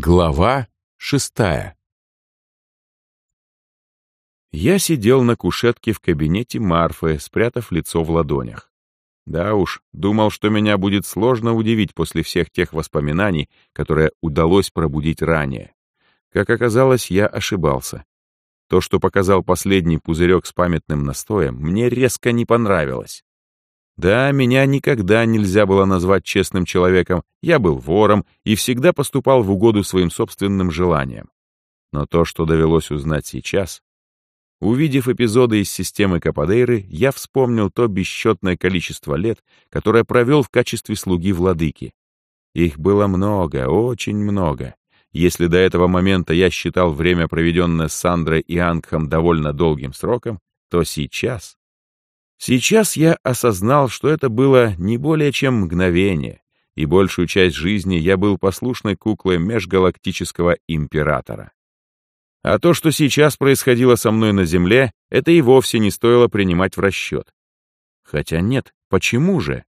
Глава шестая Я сидел на кушетке в кабинете Марфы, спрятав лицо в ладонях. Да уж, думал, что меня будет сложно удивить после всех тех воспоминаний, которые удалось пробудить ранее. Как оказалось, я ошибался. То, что показал последний пузырек с памятным настоем, мне резко не понравилось. Да, меня никогда нельзя было назвать честным человеком, я был вором и всегда поступал в угоду своим собственным желаниям. Но то, что довелось узнать сейчас... Увидев эпизоды из системы Кападейры, я вспомнил то бесчетное количество лет, которое провел в качестве слуги владыки. Их было много, очень много. Если до этого момента я считал время, проведенное с Сандрой и Ангхом, довольно долгим сроком, то сейчас Сейчас я осознал, что это было не более чем мгновение, и большую часть жизни я был послушной куклой межгалактического императора. А то, что сейчас происходило со мной на Земле, это и вовсе не стоило принимать в расчет. Хотя нет, почему же?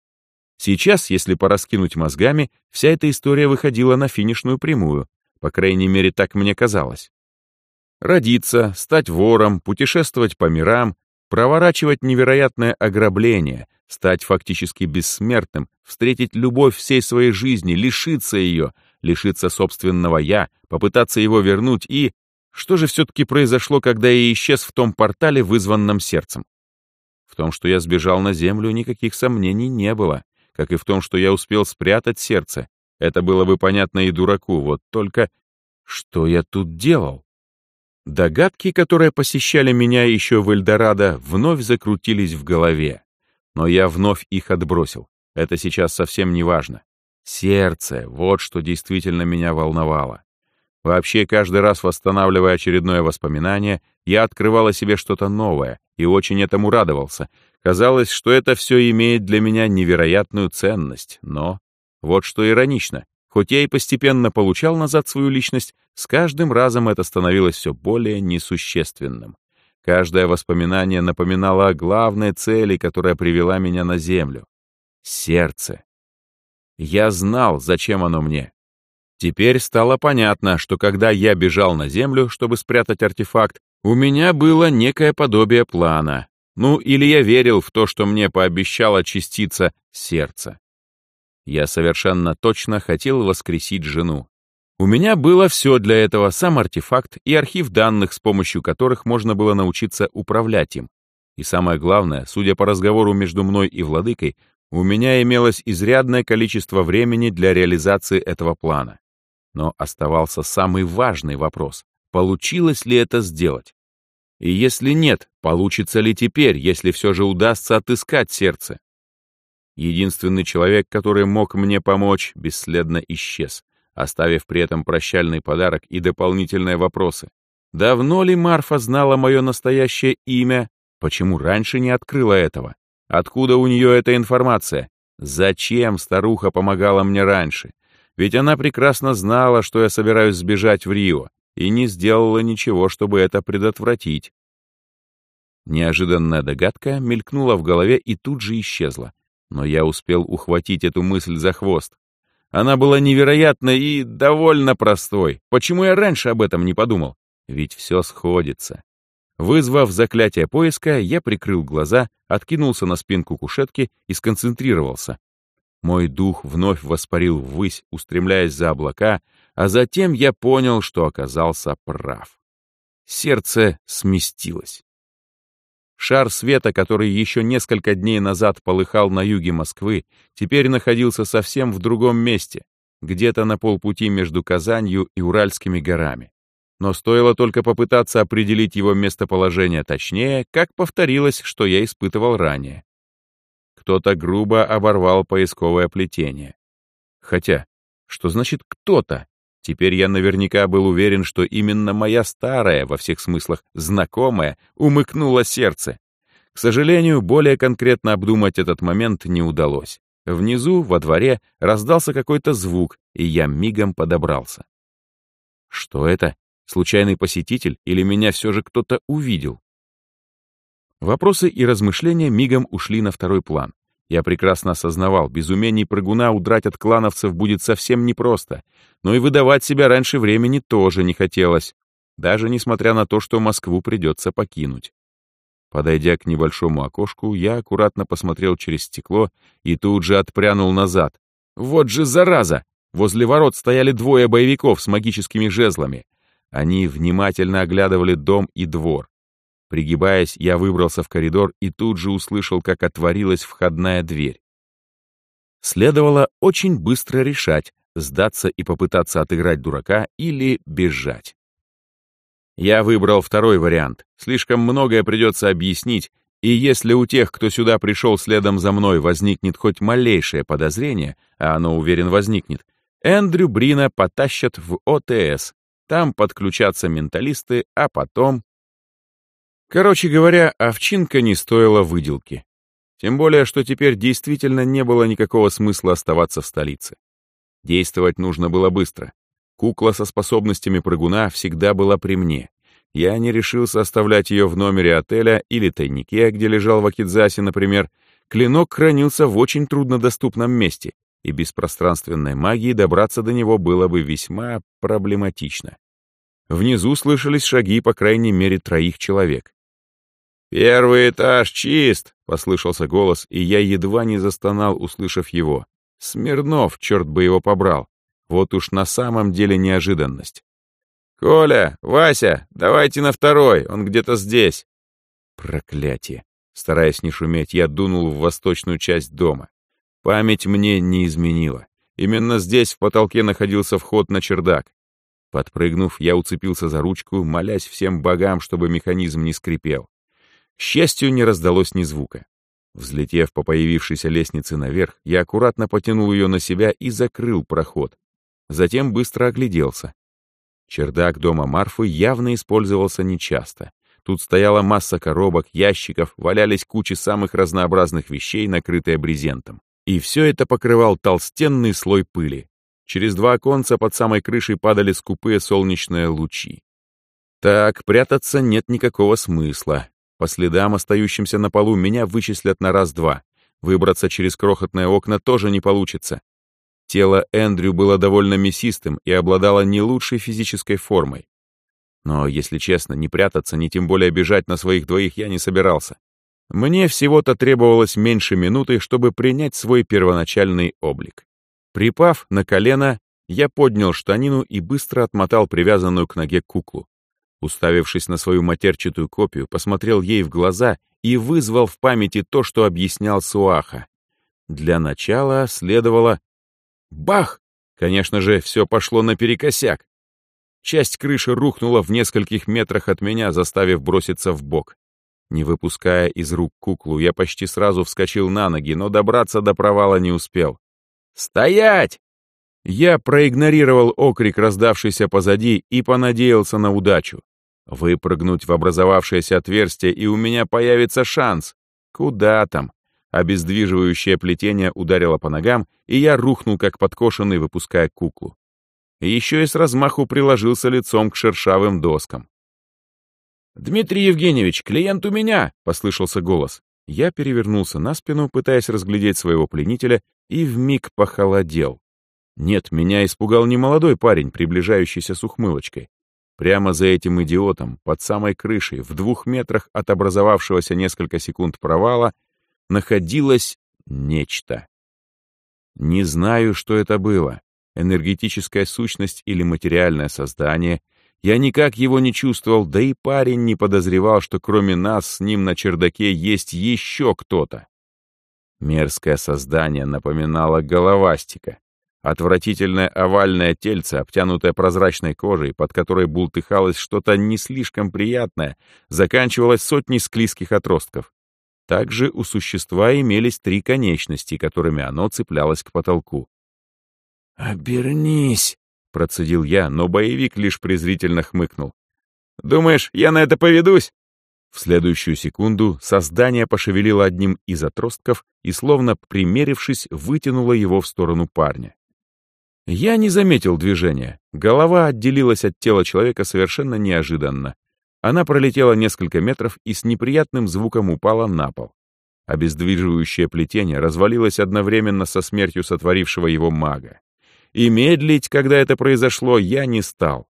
Сейчас, если пораскинуть мозгами, вся эта история выходила на финишную прямую, по крайней мере, так мне казалось. Родиться, стать вором, путешествовать по мирам, проворачивать невероятное ограбление, стать фактически бессмертным, встретить любовь всей своей жизни, лишиться ее, лишиться собственного «я», попытаться его вернуть и... Что же все-таки произошло, когда я исчез в том портале, вызванном сердцем? В том, что я сбежал на землю, никаких сомнений не было, как и в том, что я успел спрятать сердце. Это было бы понятно и дураку, вот только... Что я тут делал? Догадки, которые посещали меня еще в Эльдорадо, вновь закрутились в голове. Но я вновь их отбросил. Это сейчас совсем не важно. Сердце — вот что действительно меня волновало. Вообще, каждый раз восстанавливая очередное воспоминание, я открывал о себе что-то новое и очень этому радовался. Казалось, что это все имеет для меня невероятную ценность, но... Вот что иронично. Хоть я и постепенно получал назад свою личность, с каждым разом это становилось все более несущественным. Каждое воспоминание напоминало о главной цели, которая привела меня на Землю — сердце. Я знал, зачем оно мне. Теперь стало понятно, что когда я бежал на Землю, чтобы спрятать артефакт, у меня было некое подобие плана. Ну, или я верил в то, что мне пообещала частица сердца. Я совершенно точно хотел воскресить жену. У меня было все для этого, сам артефакт и архив данных, с помощью которых можно было научиться управлять им. И самое главное, судя по разговору между мной и владыкой, у меня имелось изрядное количество времени для реализации этого плана. Но оставался самый важный вопрос — получилось ли это сделать? И если нет, получится ли теперь, если все же удастся отыскать сердце? Единственный человек, который мог мне помочь, бесследно исчез, оставив при этом прощальный подарок и дополнительные вопросы. Давно ли Марфа знала мое настоящее имя? Почему раньше не открыла этого? Откуда у нее эта информация? Зачем старуха помогала мне раньше? Ведь она прекрасно знала, что я собираюсь сбежать в Рио, и не сделала ничего, чтобы это предотвратить. Неожиданная догадка мелькнула в голове и тут же исчезла. Но я успел ухватить эту мысль за хвост. Она была невероятной и довольно простой. Почему я раньше об этом не подумал? Ведь все сходится. Вызвав заклятие поиска, я прикрыл глаза, откинулся на спинку кушетки и сконцентрировался. Мой дух вновь воспарил ввысь, устремляясь за облака, а затем я понял, что оказался прав. Сердце сместилось. Шар света, который еще несколько дней назад полыхал на юге Москвы, теперь находился совсем в другом месте, где-то на полпути между Казанью и Уральскими горами. Но стоило только попытаться определить его местоположение точнее, как повторилось, что я испытывал ранее. Кто-то грубо оборвал поисковое плетение. Хотя, что значит «кто-то»? Теперь я наверняка был уверен, что именно моя старая, во всех смыслах, знакомая, умыкнула сердце. К сожалению, более конкретно обдумать этот момент не удалось. Внизу, во дворе, раздался какой-то звук, и я мигом подобрался. Что это? Случайный посетитель или меня все же кто-то увидел? Вопросы и размышления мигом ушли на второй план. Я прекрасно осознавал, без умений прыгуна удрать от клановцев будет совсем непросто, но и выдавать себя раньше времени тоже не хотелось, даже несмотря на то, что Москву придется покинуть. Подойдя к небольшому окошку, я аккуратно посмотрел через стекло и тут же отпрянул назад. Вот же зараза! Возле ворот стояли двое боевиков с магическими жезлами. Они внимательно оглядывали дом и двор. Пригибаясь, я выбрался в коридор и тут же услышал, как отворилась входная дверь. Следовало очень быстро решать, сдаться и попытаться отыграть дурака или бежать. Я выбрал второй вариант. Слишком многое придется объяснить, и если у тех, кто сюда пришел следом за мной, возникнет хоть малейшее подозрение, а оно, уверен, возникнет, Эндрю Брина потащат в ОТС. Там подключатся менталисты, а потом... Короче говоря, овчинка не стоила выделки. Тем более, что теперь действительно не было никакого смысла оставаться в столице. Действовать нужно было быстро. Кукла со способностями прыгуна всегда была при мне. Я не решился оставлять ее в номере отеля или тайнике, где лежал в Акидзасе, например. Клинок хранился в очень труднодоступном месте, и без пространственной магии добраться до него было бы весьма проблематично. Внизу слышались шаги по крайней мере троих человек. «Первый этаж чист!» — послышался голос, и я едва не застонал, услышав его. «Смирнов, черт бы его побрал! Вот уж на самом деле неожиданность!» «Коля, Вася, давайте на второй, он где-то здесь!» Проклятие! Стараясь не шуметь, я дунул в восточную часть дома. Память мне не изменила. Именно здесь в потолке находился вход на чердак. Подпрыгнув, я уцепился за ручку, молясь всем богам, чтобы механизм не скрипел. Счастью, не раздалось ни звука. Взлетев по появившейся лестнице наверх, я аккуратно потянул ее на себя и закрыл проход. Затем быстро огляделся. Чердак дома Марфы явно использовался нечасто. Тут стояла масса коробок, ящиков, валялись кучи самых разнообразных вещей, накрытые брезентом. И все это покрывал толстенный слой пыли. Через два оконца под самой крышей падали скупые солнечные лучи. Так, прятаться нет никакого смысла. По следам, остающимся на полу, меня вычислят на раз-два. Выбраться через крохотные окна тоже не получится. Тело Эндрю было довольно мясистым и обладало не лучшей физической формой. Но, если честно, не прятаться, ни тем более бежать на своих двоих я не собирался. Мне всего-то требовалось меньше минуты, чтобы принять свой первоначальный облик. Припав на колено, я поднял штанину и быстро отмотал привязанную к ноге куклу. Уставившись на свою матерчатую копию, посмотрел ей в глаза и вызвал в памяти то, что объяснял Суаха. Для начала следовало... Бах! Конечно же, все пошло наперекосяк. Часть крыши рухнула в нескольких метрах от меня, заставив броситься в бок. Не выпуская из рук куклу, я почти сразу вскочил на ноги, но добраться до провала не успел. «Стоять!» Я проигнорировал окрик, раздавшийся позади, и понадеялся на удачу. Выпрыгнуть в образовавшееся отверстие, и у меня появится шанс. Куда там? Обездвиживающее плетение ударило по ногам, и я рухнул, как подкошенный, выпуская куклу. Еще и с размаху приложился лицом к шершавым доскам. «Дмитрий Евгеньевич, клиент у меня!» — послышался голос. Я перевернулся на спину, пытаясь разглядеть своего пленителя, и вмиг похолодел. Нет, меня испугал не молодой парень, приближающийся с ухмылочкой. Прямо за этим идиотом, под самой крышей, в двух метрах от образовавшегося несколько секунд провала, находилось нечто. Не знаю, что это было, энергетическая сущность или материальное создание. Я никак его не чувствовал, да и парень не подозревал, что кроме нас с ним на чердаке есть еще кто-то. Мерзкое создание напоминало головастика. Отвратительное овальное тельце, обтянутое прозрачной кожей, под которой бултыхалось что-то не слишком приятное, заканчивалось сотней склизких отростков. Также у существа имелись три конечности, которыми оно цеплялось к потолку. «Обернись!» — процедил я, но боевик лишь презрительно хмыкнул. «Думаешь, я на это поведусь?» В следующую секунду создание пошевелило одним из отростков и, словно примерившись, вытянуло его в сторону парня. Я не заметил движения. Голова отделилась от тела человека совершенно неожиданно. Она пролетела несколько метров и с неприятным звуком упала на пол. Обездвиживающее плетение развалилось одновременно со смертью сотворившего его мага. И медлить, когда это произошло, я не стал.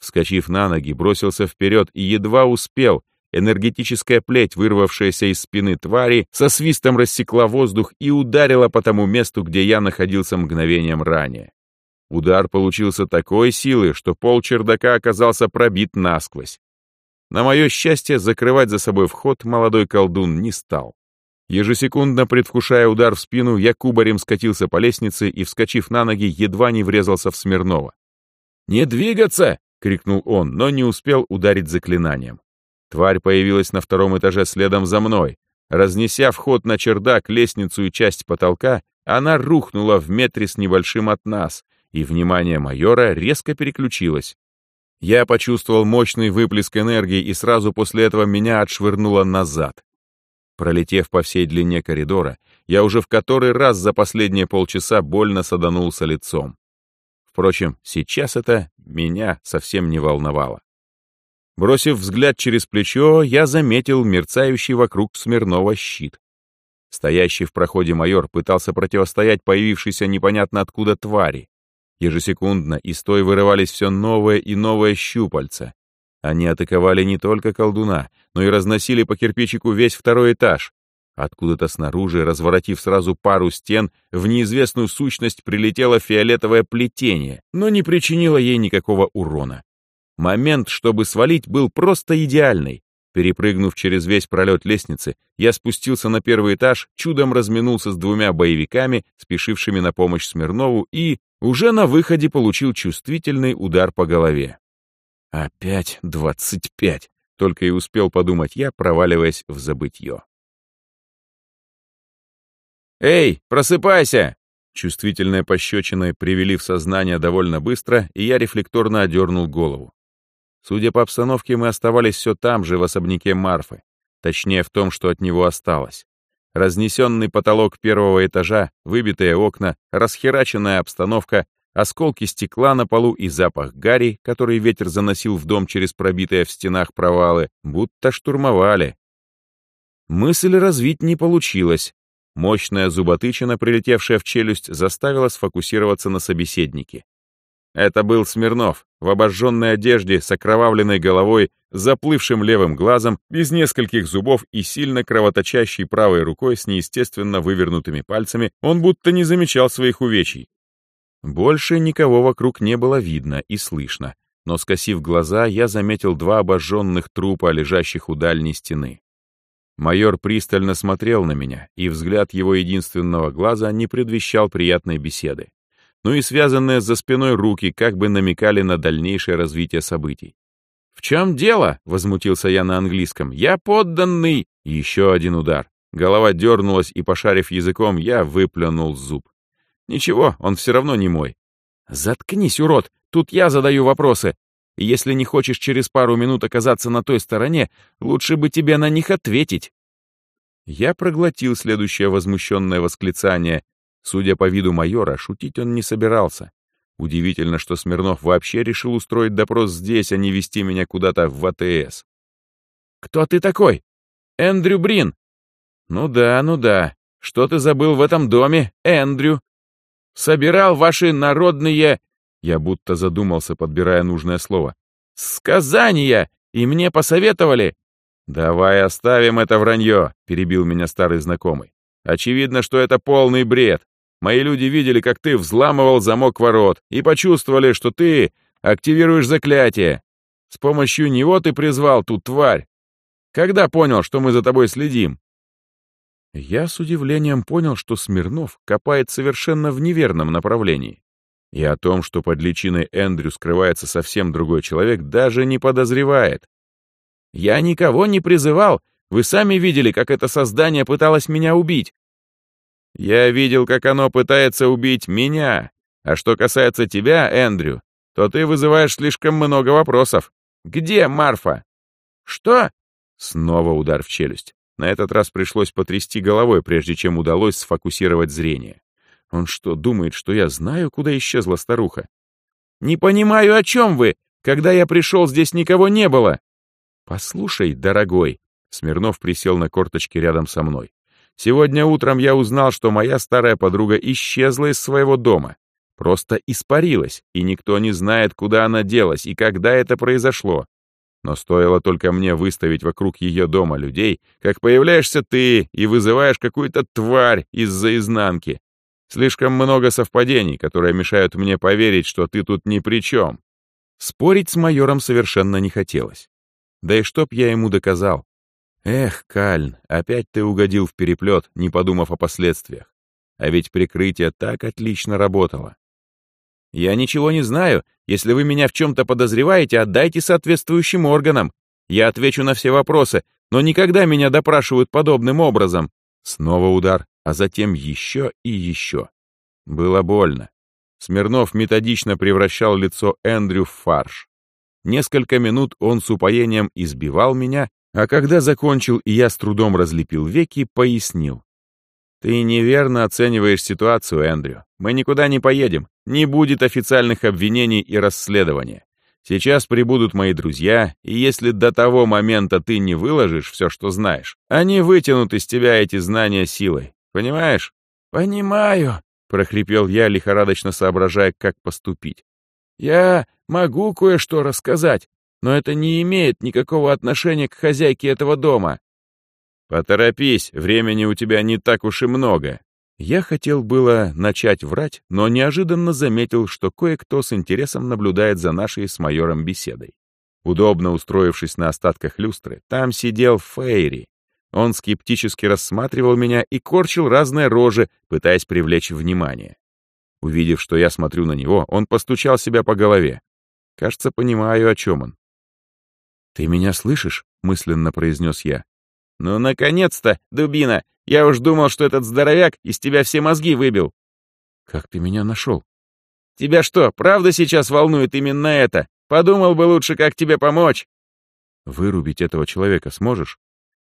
Вскочив на ноги, бросился вперед и едва успел. Энергетическая плеть, вырвавшаяся из спины твари, со свистом рассекла воздух и ударила по тому месту, где я находился мгновением ранее. Удар получился такой силы, что пол чердака оказался пробит насквозь. На мое счастье, закрывать за собой вход молодой колдун не стал. Ежесекундно предвкушая удар в спину, я кубарем скатился по лестнице и, вскочив на ноги, едва не врезался в Смирнова. «Не двигаться!» — крикнул он, но не успел ударить заклинанием. Тварь появилась на втором этаже следом за мной. Разнеся вход на чердак, лестницу и часть потолка, она рухнула в метре с небольшим от нас, и внимание майора резко переключилось. Я почувствовал мощный выплеск энергии, и сразу после этого меня отшвырнуло назад. Пролетев по всей длине коридора, я уже в который раз за последние полчаса больно саданулся лицом. Впрочем, сейчас это меня совсем не волновало. Бросив взгляд через плечо, я заметил мерцающий вокруг Смирнова щит. Стоящий в проходе майор пытался противостоять появившейся непонятно откуда твари. Ежесекундно из той вырывались все новые и новые щупальца. Они атаковали не только колдуна, но и разносили по кирпичику весь второй этаж. Откуда-то снаружи, разворотив сразу пару стен, в неизвестную сущность прилетело фиолетовое плетение, но не причинило ей никакого урона. Момент, чтобы свалить, был просто идеальный. Перепрыгнув через весь пролет лестницы, я спустился на первый этаж, чудом разминулся с двумя боевиками, спешившими на помощь Смирнову, и уже на выходе получил чувствительный удар по голове. «Опять двадцать пять!» — только и успел подумать я, проваливаясь в забытье. «Эй, просыпайся!» Чувствительные пощечины привели в сознание довольно быстро, и я рефлекторно одернул голову. Судя по обстановке, мы оставались все там же, в особняке Марфы. Точнее, в том, что от него осталось. Разнесенный потолок первого этажа, выбитые окна, расхераченная обстановка, осколки стекла на полу и запах гари, который ветер заносил в дом через пробитые в стенах провалы, будто штурмовали. Мысль развить не получилось, Мощная зуботычина, прилетевшая в челюсть, заставила сфокусироваться на собеседнике. Это был Смирнов, в обожженной одежде, с окровавленной головой, заплывшим левым глазом, без нескольких зубов и сильно кровоточащей правой рукой с неестественно вывернутыми пальцами, он будто не замечал своих увечий. Больше никого вокруг не было видно и слышно, но, скосив глаза, я заметил два обожженных трупа, лежащих у дальней стены. Майор пристально смотрел на меня, и взгляд его единственного глаза не предвещал приятной беседы. Ну и связанные за спиной руки как бы намекали на дальнейшее развитие событий. «В чем дело?» — возмутился я на английском. «Я подданный!» Еще один удар. Голова дернулась, и, пошарив языком, я выплюнул зуб. «Ничего, он все равно не мой». «Заткнись, урод! Тут я задаю вопросы. Если не хочешь через пару минут оказаться на той стороне, лучше бы тебе на них ответить. Я проглотил следующее возмущенное восклицание. Судя по виду майора, шутить он не собирался. Удивительно, что Смирнов вообще решил устроить допрос здесь, а не вести меня куда-то в АТС. «Кто ты такой? Эндрю Брин?» «Ну да, ну да. Что ты забыл в этом доме, Эндрю?» «Собирал ваши народные я будто задумался, подбирая нужное слово. «Сказания! И мне посоветовали!» «Давай оставим это вранье», — перебил меня старый знакомый. «Очевидно, что это полный бред. Мои люди видели, как ты взламывал замок ворот, и почувствовали, что ты активируешь заклятие. С помощью него ты призвал ту тварь. Когда понял, что мы за тобой следим?» Я с удивлением понял, что Смирнов копает совершенно в неверном направлении. И о том, что под личиной Эндрю скрывается совсем другой человек, даже не подозревает. «Я никого не призывал. Вы сами видели, как это создание пыталось меня убить». «Я видел, как оно пытается убить меня. А что касается тебя, Эндрю, то ты вызываешь слишком много вопросов. Где Марфа?» «Что?» Снова удар в челюсть. На этот раз пришлось потрясти головой, прежде чем удалось сфокусировать зрение. Он что, думает, что я знаю, куда исчезла старуха? «Не понимаю, о чем вы! Когда я пришел, здесь никого не было!» «Послушай, дорогой!» Смирнов присел на корточки рядом со мной. Сегодня утром я узнал, что моя старая подруга исчезла из своего дома. Просто испарилась, и никто не знает, куда она делась и когда это произошло. Но стоило только мне выставить вокруг ее дома людей, как появляешься ты и вызываешь какую-то тварь из-за изнанки. Слишком много совпадений, которые мешают мне поверить, что ты тут ни при чем. Спорить с майором совершенно не хотелось. Да и чтоб я ему доказал. Эх, Кальн, опять ты угодил в переплет, не подумав о последствиях. А ведь прикрытие так отлично работало. Я ничего не знаю. Если вы меня в чем-то подозреваете, отдайте соответствующим органам. Я отвечу на все вопросы, но никогда меня допрашивают подобным образом. Снова удар, а затем еще и еще. Было больно. Смирнов методично превращал лицо Эндрю в фарш. Несколько минут он с упоением избивал меня, а когда закончил и я с трудом разлепил веки, пояснил. «Ты неверно оцениваешь ситуацию, Эндрю. Мы никуда не поедем. Не будет официальных обвинений и расследования. Сейчас прибудут мои друзья, и если до того момента ты не выложишь все, что знаешь, они вытянут из тебя эти знания силой. Понимаешь? Понимаю, прохрипел я, лихорадочно соображая, как поступить. Я могу кое-что рассказать, но это не имеет никакого отношения к хозяйке этого дома. Поторопись, времени у тебя не так уж и много, я хотел было начать врать, но неожиданно заметил, что кое-кто с интересом наблюдает за нашей с майором беседой. Удобно устроившись на остатках люстры, там сидел Фейри. Он скептически рассматривал меня и корчил разные рожи, пытаясь привлечь внимание. Увидев, что я смотрю на него, он постучал себя по голове. Кажется, понимаю, о чем он. «Ты меня слышишь?» — мысленно произнес я. «Ну, наконец-то, дубина! Я уж думал, что этот здоровяк из тебя все мозги выбил». «Как ты меня нашел?» «Тебя что, правда сейчас волнует именно это? Подумал бы лучше, как тебе помочь». «Вырубить этого человека сможешь?»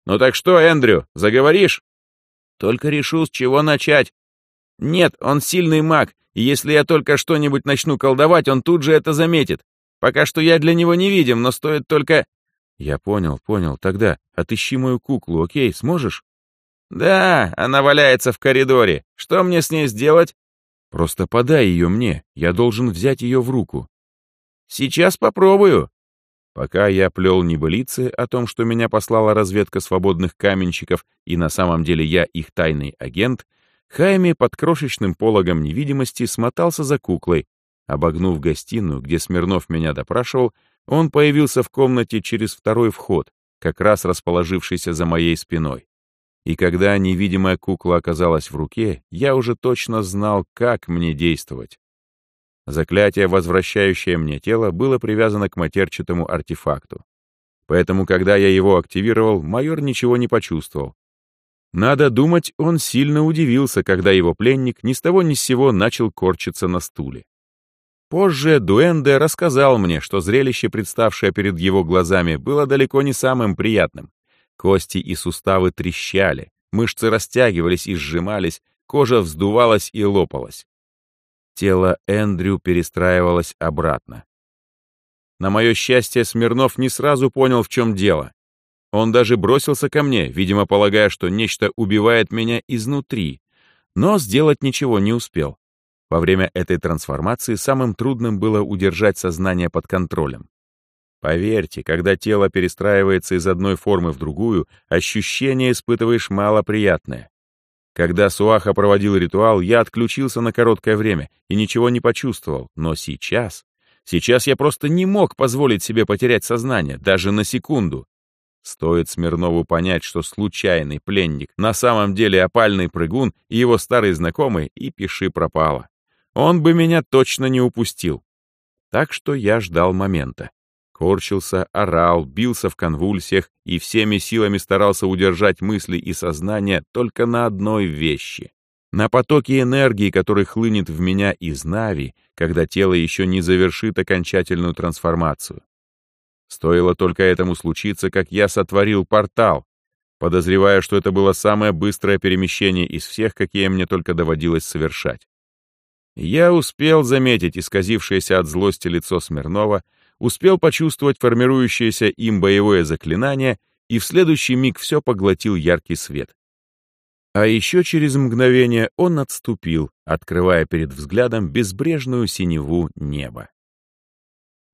«Ну так что, Эндрю, заговоришь?» «Только решу, с чего начать. Нет, он сильный маг, и если я только что-нибудь начну колдовать, он тут же это заметит. Пока что я для него не видим, но стоит только...» «Я понял, понял. Тогда отыщи мою куклу, окей, сможешь?» «Да, она валяется в коридоре. Что мне с ней сделать?» «Просто подай ее мне. Я должен взять ее в руку». «Сейчас попробую». Пока я плел небылицы о том, что меня послала разведка свободных каменщиков, и на самом деле я их тайный агент, Хайми под крошечным пологом невидимости смотался за куклой. Обогнув гостиную, где Смирнов меня допрашивал, он появился в комнате через второй вход, как раз расположившийся за моей спиной. И когда невидимая кукла оказалась в руке, я уже точно знал, как мне действовать. Заклятие, возвращающее мне тело, было привязано к матерчатому артефакту. Поэтому, когда я его активировал, майор ничего не почувствовал. Надо думать, он сильно удивился, когда его пленник ни с того ни с сего начал корчиться на стуле. Позже Дуэнде рассказал мне, что зрелище, представшее перед его глазами, было далеко не самым приятным. Кости и суставы трещали, мышцы растягивались и сжимались, кожа вздувалась и лопалась. Тело Эндрю перестраивалось обратно. На мое счастье, Смирнов не сразу понял, в чем дело. Он даже бросился ко мне, видимо, полагая, что нечто убивает меня изнутри, но сделать ничего не успел. Во время этой трансформации самым трудным было удержать сознание под контролем. Поверьте, когда тело перестраивается из одной формы в другую, ощущение испытываешь малоприятное. Когда Суаха проводил ритуал, я отключился на короткое время и ничего не почувствовал, но сейчас... Сейчас я просто не мог позволить себе потерять сознание, даже на секунду. Стоит Смирнову понять, что случайный пленник на самом деле опальный прыгун и его старый знакомый, и пиши пропало. Он бы меня точно не упустил. Так что я ждал момента корчился, орал, бился в конвульсиях и всеми силами старался удержать мысли и сознание только на одной вещи. На потоке энергии, который хлынет в меня из Нави, когда тело еще не завершит окончательную трансформацию. Стоило только этому случиться, как я сотворил портал, подозревая, что это было самое быстрое перемещение из всех, какие мне только доводилось совершать. Я успел заметить исказившееся от злости лицо Смирнова, успел почувствовать формирующееся им боевое заклинание, и в следующий миг все поглотил яркий свет. А еще через мгновение он отступил, открывая перед взглядом безбрежную синеву неба.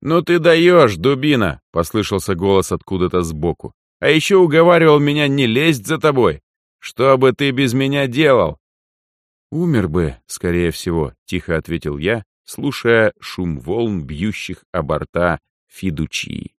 «Ну ты даешь, дубина!» — послышался голос откуда-то сбоку. «А еще уговаривал меня не лезть за тобой. Что бы ты без меня делал?» «Умер бы, скорее всего», — тихо ответил я, слушая шум волн, бьющих о борта Фидучии.